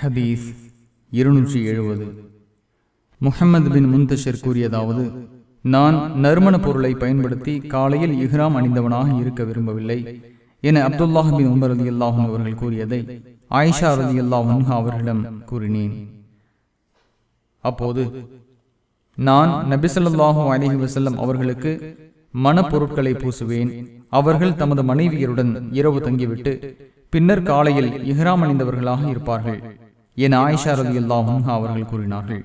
ஹதீஸ் இருநூற்றி எழுபது. முஹம்மது பின் முந்தஷர் கூறியதாவது நான் நறுமண பொருளை பயன்படுத்தி காலையில் இஹ்ராம் அணிந்தவனாக இருக்க விரும்பவில்லை என அப்துல்லாஹ் பின் உமர் அலி அல்லாஹும் அவர்கள் கூறியதை ஆயிஷா ரதி அல்லாஹும் அவர்களிடம் கூறினேன். அப்போது நான் நபிசல்லாஹூ அலிஹி வசல்லம் அவர்களுக்கு மனப்பொருட்களை பூசுவேன். அவர்கள் தமது மனைவியருடன் இரவு தங்கிவிட்டு பின்னர் காலையில் இஹ்ராம் அணிந்தவர்களாக இருப்பார்கள். என ஆயிஷா ரதி அல்லாஹும் அவர்கள் கூறினார்கள்.